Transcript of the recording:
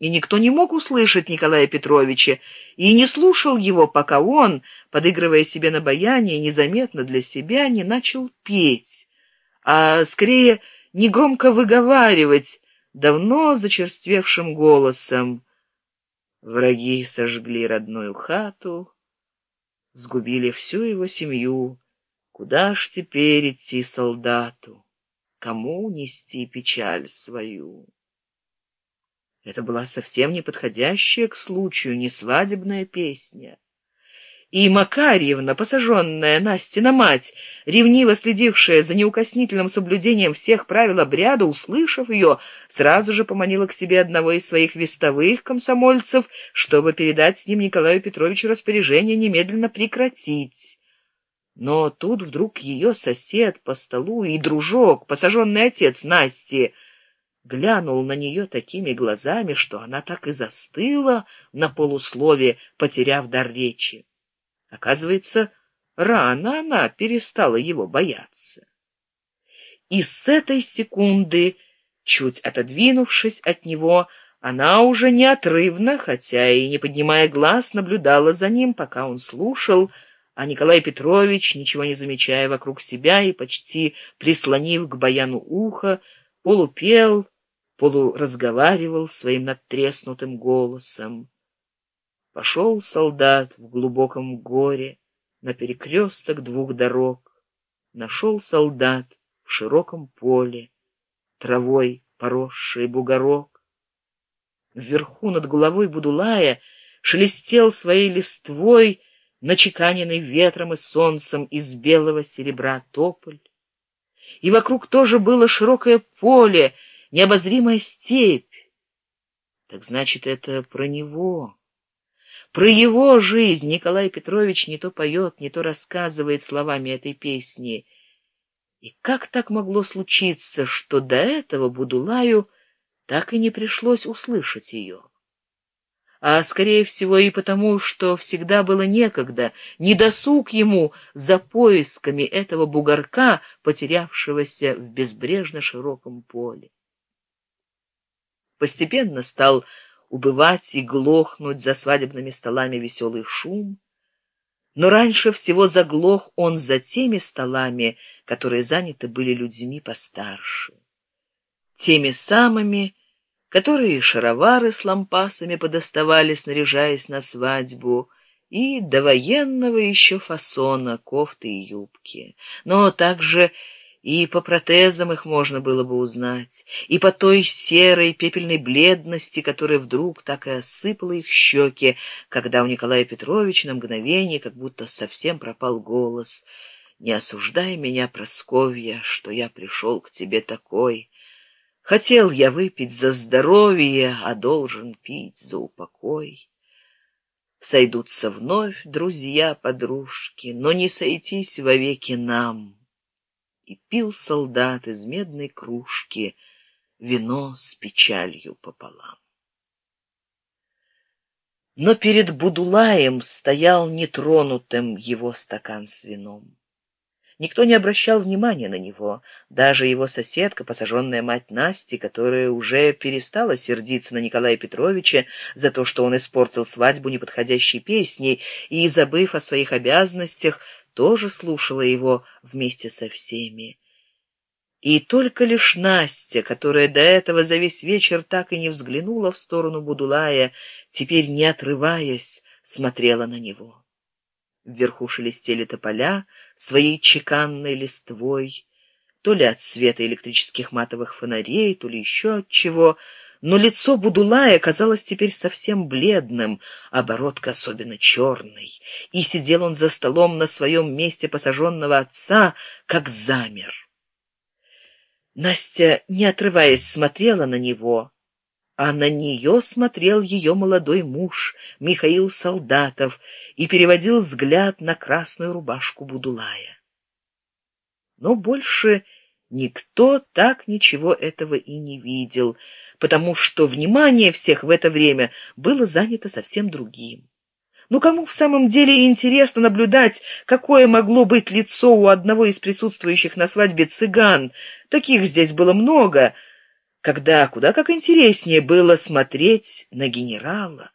и никто не мог услышать Николая Петровича и не слушал его, пока он, подыгрывая себе на баяне, незаметно для себя не начал петь, а скорее негромко выговаривать давно зачерствевшим голосом. Враги сожгли родную хату, сгубили всю его семью. Куда ж теперь идти солдату? Кому нести печаль свою? Это была совсем не подходящая к случаю не свадебная песня. И Макарьевна, посаженная Настина мать, ревниво следившая за неукоснительным соблюдением всех правил обряда, услышав ее, сразу же поманила к себе одного из своих вестовых комсомольцев, чтобы передать с ним Николаю Петровичу распоряжение немедленно прекратить. Но тут вдруг ее сосед по столу и дружок, посаженный отец Насти, глянул на нее такими глазами, что она так и застыла на полуслове, потеряв дар речи. Оказывается, рано она перестала его бояться. И с этой секунды, чуть отодвинувшись от него, она уже неотрывно, хотя и не поднимая глаз, наблюдала за ним, пока он слушал, а Николай Петрович, ничего не замечая вокруг себя и почти прислонив к баяну ухо, полупел, полуразговаривал своим надтреснутым голосом. Пошел солдат в глубоком горе на перекресток двух дорог. Нашел солдат в широком поле, травой поросший бугорок. Вверху над головой Будулая шелестел своей листвой, начеканенный ветром и солнцем из белого серебра тополь. И вокруг тоже было широкое поле, необозримая степь. Так значит, это про него. Про его жизнь Николай Петрович не то поет, не то рассказывает словами этой песни. И как так могло случиться, что до этого Будулаю так и не пришлось услышать ее? А скорее всего и потому, что всегда было некогда, не досуг ему за поисками этого бугорка, потерявшегося в безбрежно широком поле. Постепенно стал убывать и глохнуть за свадебными столами веселый шум. Но раньше всего заглох он за теми столами, которые заняты были людьми постарше. Теми самыми, которые шаровары с лампасами подоставали, снаряжаясь на свадьбу, и до военного еще фасона кофты и юбки, но также и по протезам их можно было бы узнать, и по той серой пепельной бледности, которая вдруг так и осыпала их щеки, когда у Николая Петровича на мгновение как будто совсем пропал голос. «Не осуждай меня, Просковья, что я пришел к тебе такой. Хотел я выпить за здоровье, а должен пить за упокой». Сойдутся вновь друзья-подружки, но не сойтись вовеки нам и пил солдат из медной кружки вино с печалью пополам. Но перед Будулаем стоял нетронутым его стакан с вином. Никто не обращал внимания на него, даже его соседка, посаженная мать Насти, которая уже перестала сердиться на Николая Петровича за то, что он испортил свадьбу неподходящей песней и, забыв о своих обязанностях, тоже слушала его вместе со всеми. И только лишь Настя, которая до этого за весь вечер так и не взглянула в сторону Будулая, теперь, не отрываясь, смотрела на него. Вверху шелестели тополя своей чеканной листвой, то ли от света электрических матовых фонарей, то ли еще от чего — но лицо Будулая казалось теперь совсем бледным, а бородка особенно черной, и сидел он за столом на своем месте посаженного отца, как замер. Настя, не отрываясь, смотрела на него, а на нее смотрел ее молодой муж, Михаил Солдатов, и переводил взгляд на красную рубашку Будулая. Но больше никто так ничего этого и не видел, потому что внимание всех в это время было занято совсем другим. Ну кому в самом деле интересно наблюдать, какое могло быть лицо у одного из присутствующих на свадьбе цыган? Таких здесь было много. когда куда как интереснее было смотреть на генерала.